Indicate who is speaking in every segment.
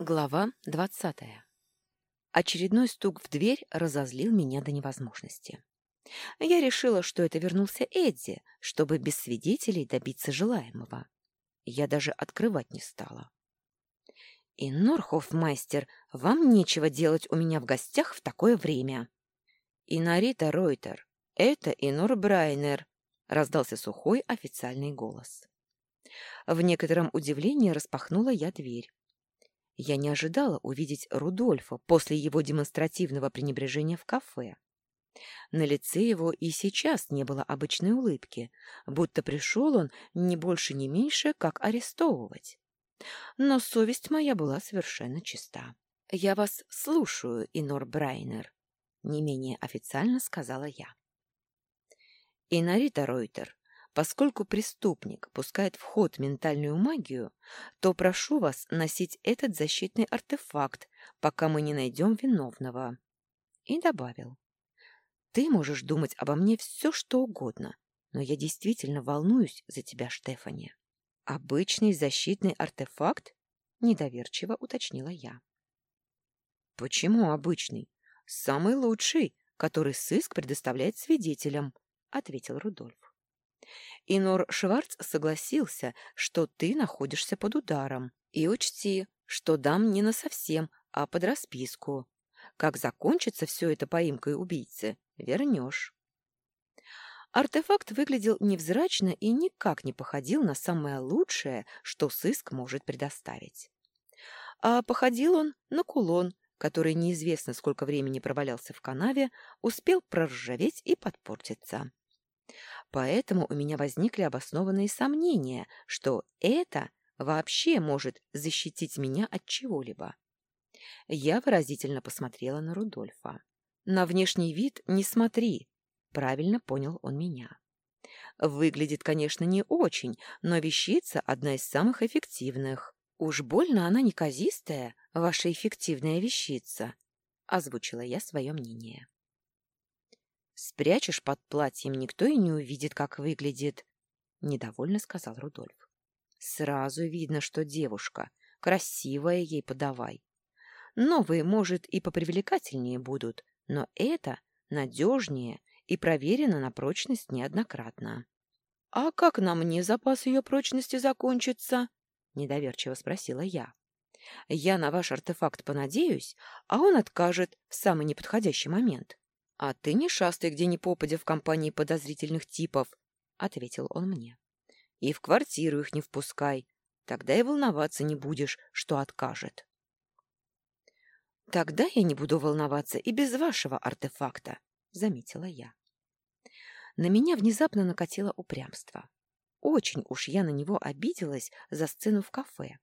Speaker 1: Глава двадцатая. Очередной стук в дверь разозлил меня до невозможности. Я решила, что это вернулся Эдди, чтобы без свидетелей добиться желаемого. Я даже открывать не стала. «И Норхофмайстер, вам нечего делать у меня в гостях в такое время». «И Нарита Ройтер, это Инор Брайнер», — раздался сухой официальный голос. В некотором удивлении распахнула я дверь. Я не ожидала увидеть Рудольфа после его демонстративного пренебрежения в кафе. На лице его и сейчас не было обычной улыбки, будто пришел он не больше, не меньше, как арестовывать. Но совесть моя была совершенно чиста. «Я вас слушаю, Инор Брайнер», — не менее официально сказала я. «Инарита Ройтер, Поскольку преступник пускает в ход ментальную магию, то прошу вас носить этот защитный артефакт, пока мы не найдем виновного. И добавил. Ты можешь думать обо мне все, что угодно, но я действительно волнуюсь за тебя, Штефани. Обычный защитный артефакт? Недоверчиво уточнила я. Почему обычный? Самый лучший, который сыск предоставляет свидетелям, ответил Рудольф. Инор Шварц согласился, что ты находишься под ударом. И учти, что дам не на совсем, а под расписку. Как закончится все это поимкой убийцы, вернешь. Артефакт выглядел невзрачно и никак не походил на самое лучшее, что сыск может предоставить. А походил он на кулон, который неизвестно сколько времени провалялся в канаве, успел проржаветь и подпортиться. Поэтому у меня возникли обоснованные сомнения, что это вообще может защитить меня от чего-либо. Я выразительно посмотрела на Рудольфа. «На внешний вид не смотри», — правильно понял он меня. «Выглядит, конечно, не очень, но вещица одна из самых эффективных. Уж больно она неказистая, ваша эффективная вещица», — озвучила я свое мнение. Спрячешь под платьем, никто и не увидит, как выглядит, — недовольно сказал Рудольф. Сразу видно, что девушка. Красивая ей подавай. Новые, может, и попривлекательнее будут, но это надежнее и проверено на прочность неоднократно. — А как на мне запас ее прочности закончится? — недоверчиво спросила я. — Я на ваш артефакт понадеюсь, а он откажет в самый неподходящий момент. — А ты не шастай где ни попадя в компании подозрительных типов, — ответил он мне. — И в квартиру их не впускай. Тогда и волноваться не будешь, что откажет. — Тогда я не буду волноваться и без вашего артефакта, — заметила я. На меня внезапно накатило упрямство. Очень уж я на него обиделась за сцену в кафе.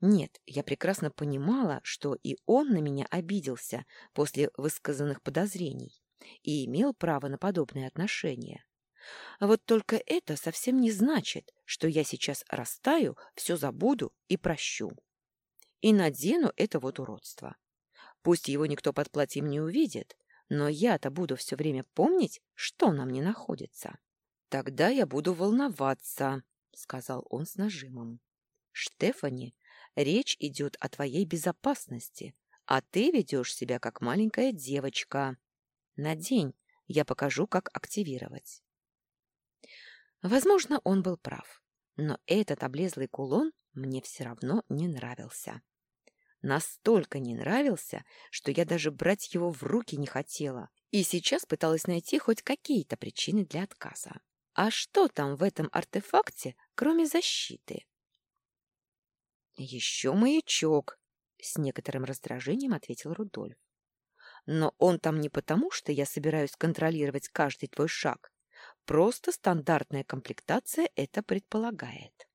Speaker 1: Нет, я прекрасно понимала, что и он на меня обиделся после высказанных подозрений и имел право на подобные отношения. Вот только это совсем не значит, что я сейчас растаю, все забуду и прощу. И надену это вот уродство. Пусть его никто под платьем не увидит, но я-то буду все время помнить, что на мне находится. Тогда я буду волноваться, — сказал он с нажимом. Штефани, речь идет о твоей безопасности, а ты ведешь себя как маленькая девочка. Надень, я покажу, как активировать. Возможно, он был прав, но этот облезлый кулон мне все равно не нравился. Настолько не нравился, что я даже брать его в руки не хотела и сейчас пыталась найти хоть какие-то причины для отказа. А что там в этом артефакте, кроме защиты? «Еще маячок», — с некоторым раздражением ответил Рудольф. «Но он там не потому, что я собираюсь контролировать каждый твой шаг. Просто стандартная комплектация это предполагает».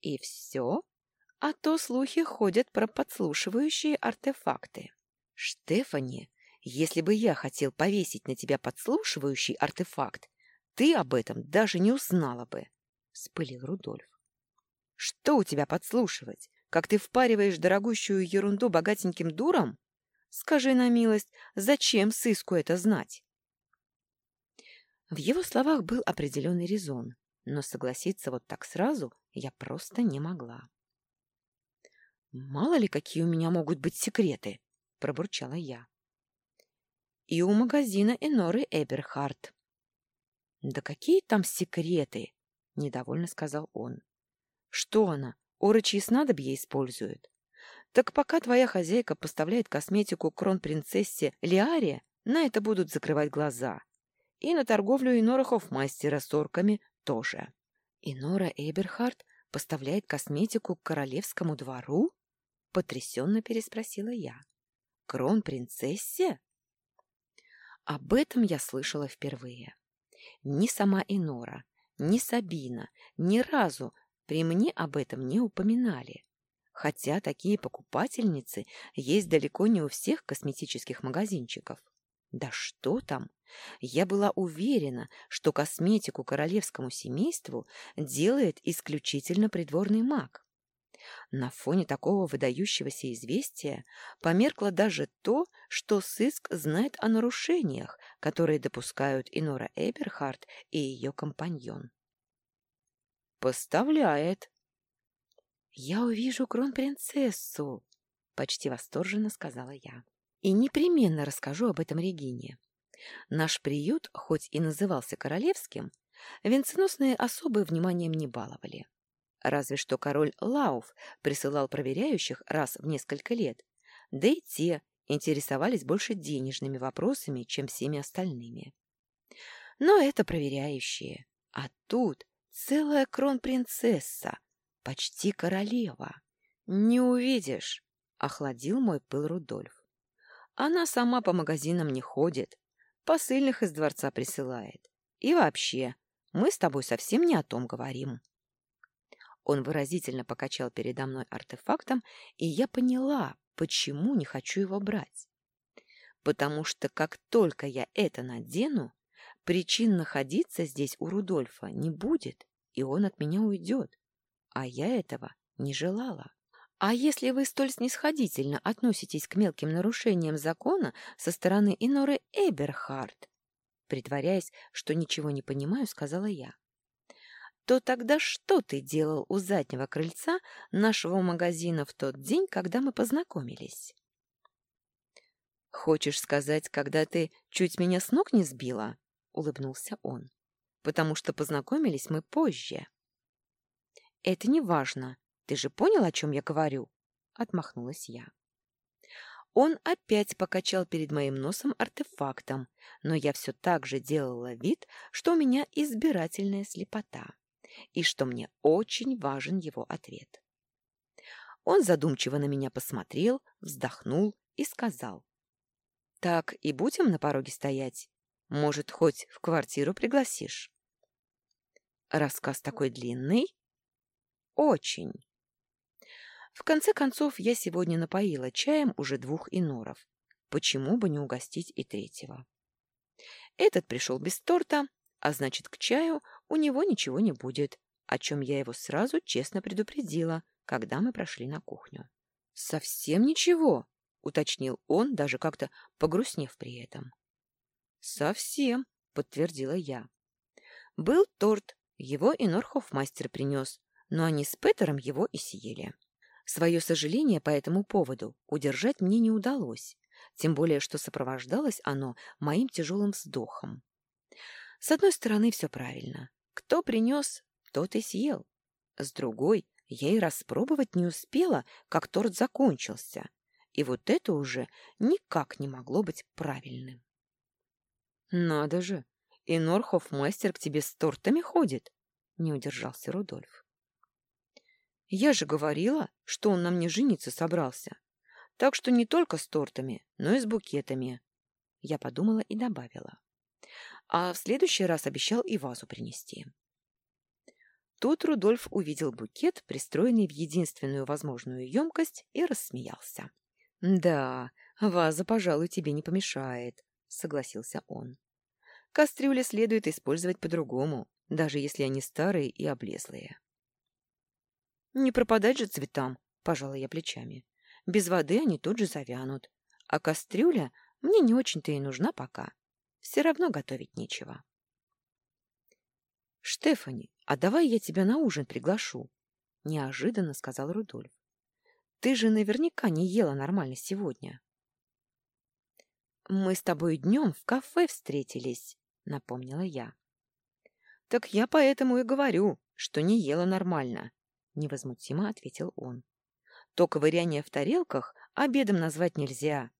Speaker 1: «И все? А то слухи ходят про подслушивающие артефакты». «Штефани, если бы я хотел повесить на тебя подслушивающий артефакт, ты об этом даже не узнала бы», — спылил Рудольф. Что у тебя подслушивать? Как ты впариваешь дорогущую ерунду богатеньким дурам? Скажи на милость, зачем сыску это знать? В его словах был определенный резон, но согласиться вот так сразу я просто не могла. Мало ли, какие у меня могут быть секреты, пробурчала я. И у магазина Эноры Эберхарт. Да какие там секреты, недовольно сказал он. Что она, орочьи снадобья использует? Так пока твоя хозяйка поставляет косметику кронпринцессе Лиаре, на это будут закрывать глаза. И на торговлю Инора Хофмастера с орками тоже. Инора Эберхард поставляет косметику к королевскому двору? Потрясенно переспросила я. Кронпринцессе? Об этом я слышала впервые. Ни сама Инора, ни Сабина ни разу при мне об этом не упоминали. Хотя такие покупательницы есть далеко не у всех косметических магазинчиков. Да что там! Я была уверена, что косметику королевскому семейству делает исключительно придворный маг. На фоне такого выдающегося известия померкло даже то, что сыск знает о нарушениях, которые допускают Инора Эберхард и ее компаньон. «Поставляет!» «Я увижу кронпринцессу!» — почти восторженно сказала я. «И непременно расскажу об этом Регине. Наш приют, хоть и назывался королевским, венценосные особы вниманием не баловали. Разве что король Лауф присылал проверяющих раз в несколько лет, да и те интересовались больше денежными вопросами, чем всеми остальными. Но это проверяющие. А тут целая кронпринцесса, почти королева. Не увидишь, — охладил мой пыл Рудольф. Она сама по магазинам не ходит, посыльных из дворца присылает. И вообще, мы с тобой совсем не о том говорим. Он выразительно покачал передо мной артефактом, и я поняла, почему не хочу его брать. Потому что как только я это надену, причин находиться здесь у Рудольфа не будет, и он от меня уйдет. А я этого не желала. А если вы столь снисходительно относитесь к мелким нарушениям закона со стороны Иноры Эберхард, притворяясь, что ничего не понимаю, сказала я, то тогда что ты делал у заднего крыльца нашего магазина в тот день, когда мы познакомились? Хочешь сказать, когда ты чуть меня с ног не сбила? улыбнулся он. Потому что познакомились мы позже. Это не важно. Ты же понял, о чем я говорю? отмахнулась я. Он опять покачал перед моим носом артефактом, но я все так же делала вид, что у меня избирательная слепота и что мне очень важен его ответ. Он задумчиво на меня посмотрел, вздохнул и сказал. «Так и будем на пороге стоять? Может, хоть в квартиру пригласишь?» «Рассказ такой длинный?» «Очень». В конце концов, я сегодня напоила чаем уже двух иноров. Почему бы не угостить и третьего? Этот пришел без торта, а значит, к чаю у него ничего не будет, о чем я его сразу честно предупредила, когда мы прошли на кухню. «Совсем ничего», — уточнил он, даже как-то погрустнев при этом. «Совсем», — подтвердила я. «Был торт, его и Норхофмастер принес, но они с Петером его и съели. Свое сожаление по этому поводу удержать мне не удалось, тем более что сопровождалось оно моим тяжелым вздохом. С одной стороны, все правильно. Кто принес, тот и съел. С другой, я и распробовать не успела, как торт закончился. И вот это уже никак не могло быть правильным. «Надо же! И Норхов мастер к тебе с тортами ходит!» — не удержался Рудольф. «Я же говорила, что он на мне жениться собрался. Так что не только с тортами, но и с букетами». Я подумала и добавила а в следующий раз обещал и вазу принести. Тут Рудольф увидел букет, пристроенный в единственную возможную емкость, и рассмеялся. «Да, ваза, пожалуй, тебе не помешает», — согласился он. «Кастрюли следует использовать по-другому, даже если они старые и облезлые». «Не пропадать же цветам», — пожала я плечами. «Без воды они тут же завянут, а кастрюля мне не очень-то и нужна пока. Все равно готовить нечего. «Штефани, а давай я тебя на ужин приглашу», — неожиданно сказал Рудольф. Ты же наверняка не ела нормально сегодня. Мы с тобой днем в кафе встретились, напомнила я. Так я поэтому и говорю, что не ела нормально, невозмутимо ответил он. То ковыряние в тарелках обедом назвать нельзя.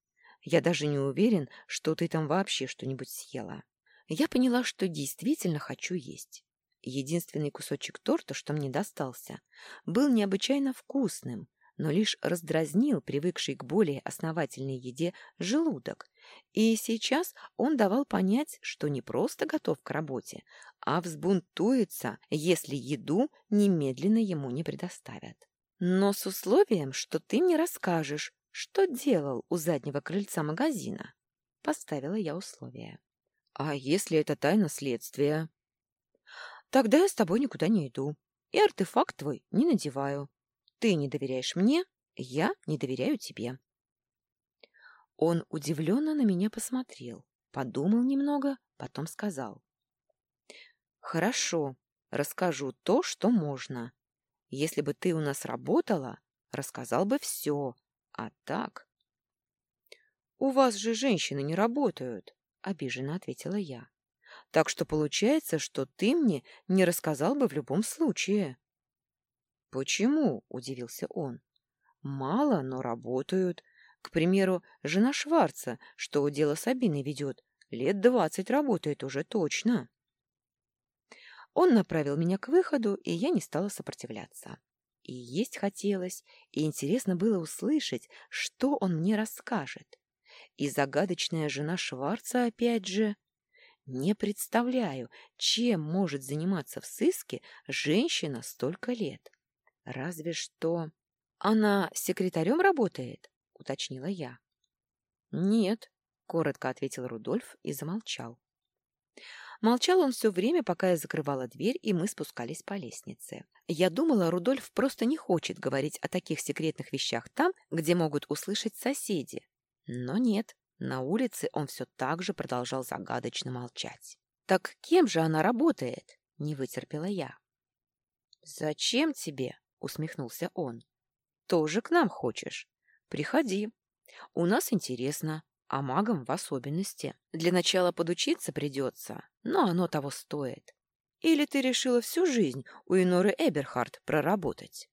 Speaker 1: Я даже не уверен, что ты там вообще что-нибудь съела. Я поняла, что действительно хочу есть. Единственный кусочек торта, что мне достался, был необычайно вкусным, но лишь раздразнил привыкший к более основательной еде желудок, и сейчас он давал понять, что не просто готов к работе, а взбунтуется, если еду немедленно ему не предоставят. Но с условием, что ты мне расскажешь, что делал у заднего крыльца магазина. Поставила я условие. А если это тайна следствия? Тогда я с тобой никуда не иду. И артефакт твой не надеваю. Ты не доверяешь мне, я не доверяю тебе. Он удивленно на меня посмотрел, подумал немного, потом сказал. «Хорошо, расскажу то, что можно. Если бы ты у нас работала, рассказал бы все, а так...» «У вас же женщины не работают», — обиженно ответила я. «Так что получается, что ты мне не рассказал бы в любом случае». «Почему?» — удивился он. «Мало, но работают. К примеру, жена Шварца, что дело Сабины ведет, лет двадцать работает уже точно». Он направил меня к выходу, и я не стала сопротивляться. И есть хотелось, и интересно было услышать, что он мне расскажет. И загадочная жена Шварца опять же... Не представляю, чем может заниматься в сыске женщина столько лет. Разве что... Она секретарем работает? Уточнила я. Нет, коротко ответил Рудольф и замолчал. Молчал он все время, пока я закрывала дверь, и мы спускались по лестнице. Я думала, Рудольф просто не хочет говорить о таких секретных вещах там, где могут услышать соседи. Но нет, на улице он все так же продолжал загадочно молчать. «Так кем же она работает?» — не вытерпела я. «Зачем тебе?» — усмехнулся он. «Тоже к нам хочешь? Приходи. У нас интересно, а магам в особенности. Для начала подучиться придется, но оно того стоит. Или ты решила всю жизнь у Иноры Эберхард проработать?»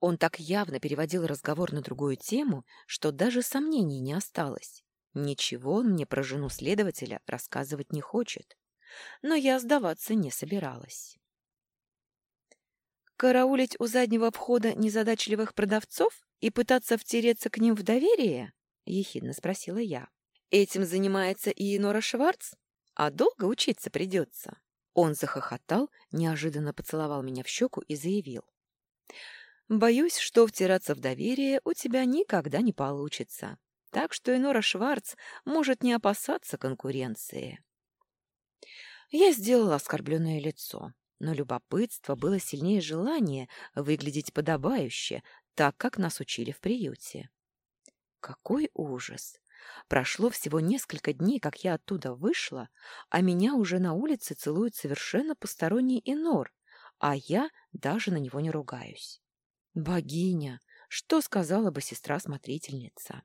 Speaker 1: Он так явно переводил разговор на другую тему, что даже сомнений не осталось. Ничего он мне про жену следователя рассказывать не хочет. Но я сдаваться не собиралась. Караулить у заднего входа незадачливых продавцов и пытаться втереться к ним в доверие? Ехидно спросила я. Этим занимается и Нора Шварц? А долго учиться придется? Он захохотал, неожиданно поцеловал меня в щеку и заявил. «Боюсь, что втираться в доверие у тебя никогда не получится, так что и Нора Шварц может не опасаться конкуренции». Я сделала оскорбленное лицо но любопытство было сильнее желания выглядеть подобающе, так как нас учили в приюте. Какой ужас! Прошло всего несколько дней, как я оттуда вышла, а меня уже на улице целует совершенно посторонний инор, а я даже на него не ругаюсь. Богиня! Что сказала бы сестра-смотрительница?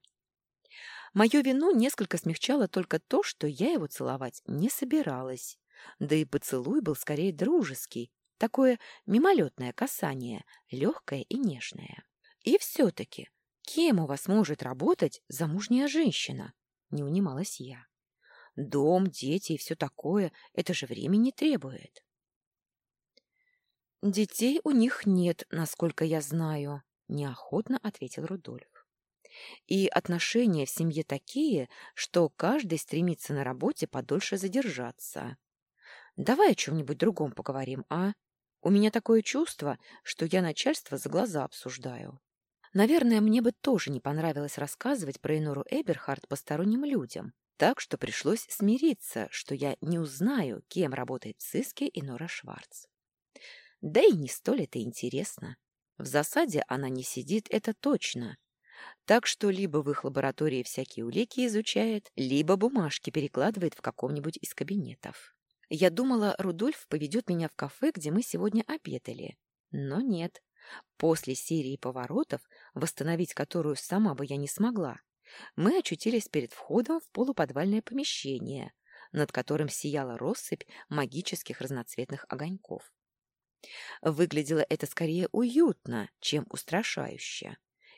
Speaker 1: Мою вину несколько смягчало только то, что я его целовать не собиралась. Да и поцелуй был скорее дружеский, такое мимолетное касание, легкое и нежное. И все-таки, кем у вас может работать замужняя женщина? Не унималась я. Дом, дети и все такое, это же времени требует. Детей у них нет, насколько я знаю, неохотно ответил Рудольф. И отношения в семье такие, что каждый стремится на работе подольше задержаться. Давай о чем-нибудь другом поговорим, а? У меня такое чувство, что я начальство за глаза обсуждаю. Наверное, мне бы тоже не понравилось рассказывать про Энору Эберхард посторонним людям, так что пришлось смириться, что я не узнаю, кем работает в сыске Энора Шварц. Да и не столь это интересно. В засаде она не сидит, это точно. Так что либо в их лаборатории всякие улики изучает, либо бумажки перекладывает в каком-нибудь из кабинетов. Я думала, Рудольф поведет меня в кафе, где мы сегодня обедали. Но нет. После серии поворотов, восстановить которую сама бы я не смогла, мы очутились перед входом в полуподвальное помещение, над которым сияла россыпь магических разноцветных огоньков. Выглядело это скорее уютно, чем устрашающе,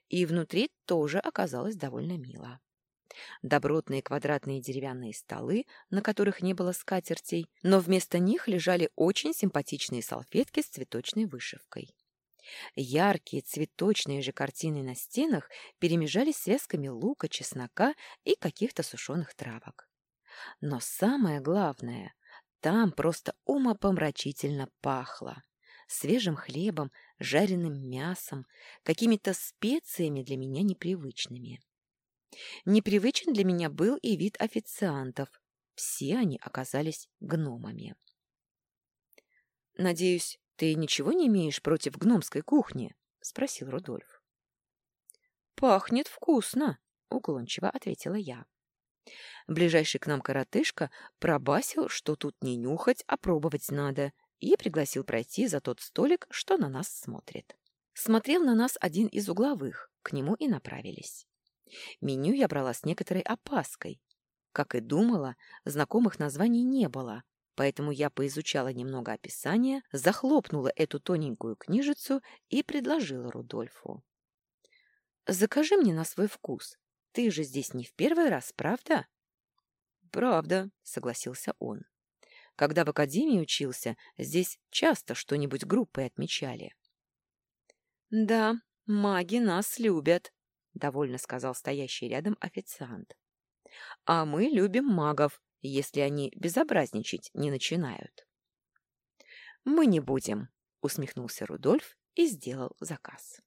Speaker 1: и внутри тоже оказалось довольно мило. Добротные квадратные деревянные столы, на которых не было скатертей, но вместо них лежали очень симпатичные салфетки с цветочной вышивкой. Яркие цветочные же картины на стенах перемежались связками лука, чеснока и каких-то сушеных травок. Но самое главное, там просто умопомрачительно пахло. Свежим хлебом, жареным мясом, какими-то специями для меня непривычными. Непривычен для меня был и вид официантов. Все они оказались гномами. «Надеюсь, ты ничего не имеешь против гномской кухни?» — спросил Рудольф. «Пахнет вкусно», — уклончиво ответила я. Ближайший к нам коротышка пробасил, что тут не нюхать, а пробовать надо, и пригласил пройти за тот столик, что на нас смотрит. Смотрел на нас один из угловых, к нему и направились. Меню я брала с некоторой опаской. Как и думала, знакомых названий не было, поэтому я поизучала немного описания, захлопнула эту тоненькую книжицу и предложила Рудольфу. «Закажи мне на свой вкус. Ты же здесь не в первый раз, правда?» «Правда», — согласился он. «Когда в академии учился, здесь часто что-нибудь группой отмечали». «Да, маги нас любят», — довольно сказал стоящий рядом официант. «А мы любим магов, если они безобразничать не начинают». «Мы не будем», — усмехнулся Рудольф и сделал заказ.